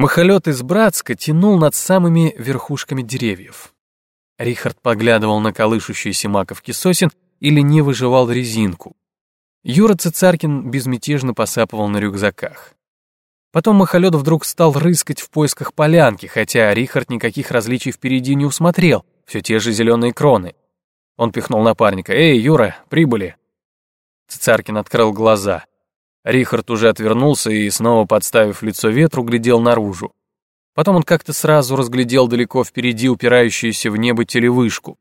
Махолет из Братска тянул над самыми верхушками деревьев. Рихард поглядывал на колышущиеся маковки сосен и лениво жевал резинку. Юра Цицаркин безмятежно посапывал на рюкзаках. Потом Махолет вдруг стал рыскать в поисках полянки, хотя Рихард никаких различий впереди не усмотрел, все те же зеленые кроны. Он пихнул напарника. «Эй, Юра, прибыли!» Цицаркин открыл глаза. Рихард уже отвернулся и, снова подставив лицо ветру, глядел наружу. Потом он как-то сразу разглядел далеко впереди упирающуюся в небо телевышку.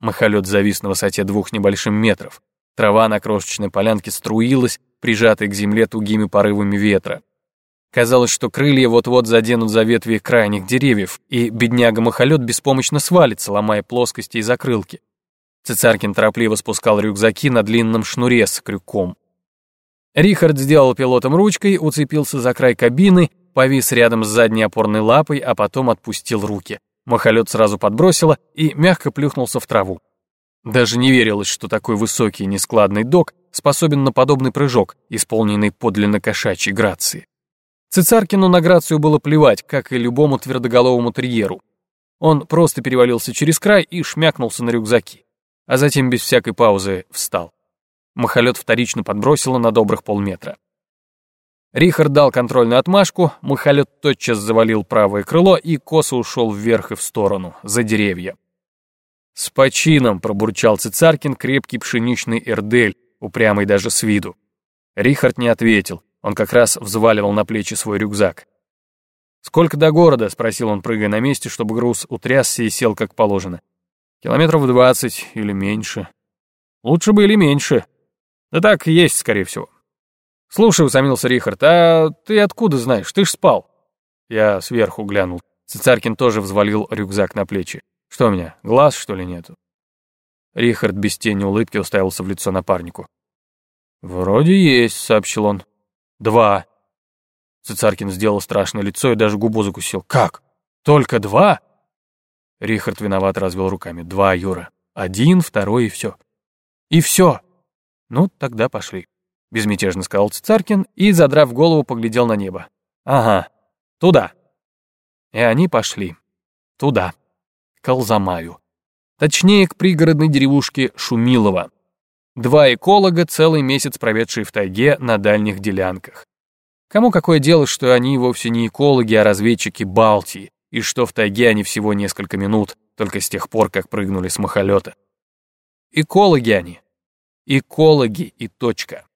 Махолет завис на высоте двух небольшим метров. Трава на крошечной полянке струилась, прижатой к земле тугими порывами ветра. Казалось, что крылья вот-вот заденут за ветви крайних деревьев, и бедняга-махолет беспомощно свалится, ломая плоскости и закрылки. Цицаркин торопливо спускал рюкзаки на длинном шнуре с крюком. Рихард сделал пилотом ручкой, уцепился за край кабины, повис рядом с задней опорной лапой, а потом отпустил руки. Махолет сразу подбросило и мягко плюхнулся в траву. Даже не верилось, что такой высокий нескладный док способен на подобный прыжок, исполненный подлинно кошачьей грацией. Цицаркину на грацию было плевать, как и любому твердоголовому терьеру. Он просто перевалился через край и шмякнулся на рюкзаки, а затем без всякой паузы встал. Махолет вторично подбросило на добрых полметра. Рихард дал контрольную отмашку, махолет тотчас завалил правое крыло и косо ушел вверх и в сторону, за деревья. «С почином!» — пробурчал Цицаркин крепкий пшеничный эрдель, упрямый даже с виду. Рихард не ответил, он как раз взваливал на плечи свой рюкзак. «Сколько до города?» — спросил он, прыгая на месте, чтобы груз утрясся и сел как положено. «Километров двадцать или меньше. Лучше бы или меньше. Да так есть, скорее всего. Слушай, усомнился Рихард, а ты откуда знаешь? Ты ж спал. Я сверху глянул. Цицаркин тоже взвалил рюкзак на плечи. Что у меня, глаз, что ли, нету? Рихард без тени улыбки уставился в лицо напарнику. «Вроде есть», — сообщил он. «Два». Цицаркин сделал страшное лицо и даже губу закусил. «Как? Только два?» Рихард виноват развел руками. «Два, Юра. Один, второй и все». «И все?» «Ну, тогда пошли», — безмятежно сказал Царкин и, задрав голову, поглядел на небо. «Ага, туда». И они пошли. Туда. К Алзамаю. Точнее, к пригородной деревушке Шумилова. Два эколога, целый месяц проведшие в тайге на дальних делянках. Кому какое дело, что они вовсе не экологи, а разведчики Балтии, и что в тайге они всего несколько минут, только с тех пор, как прыгнули с махолета. Экологи они, Экологи и точка.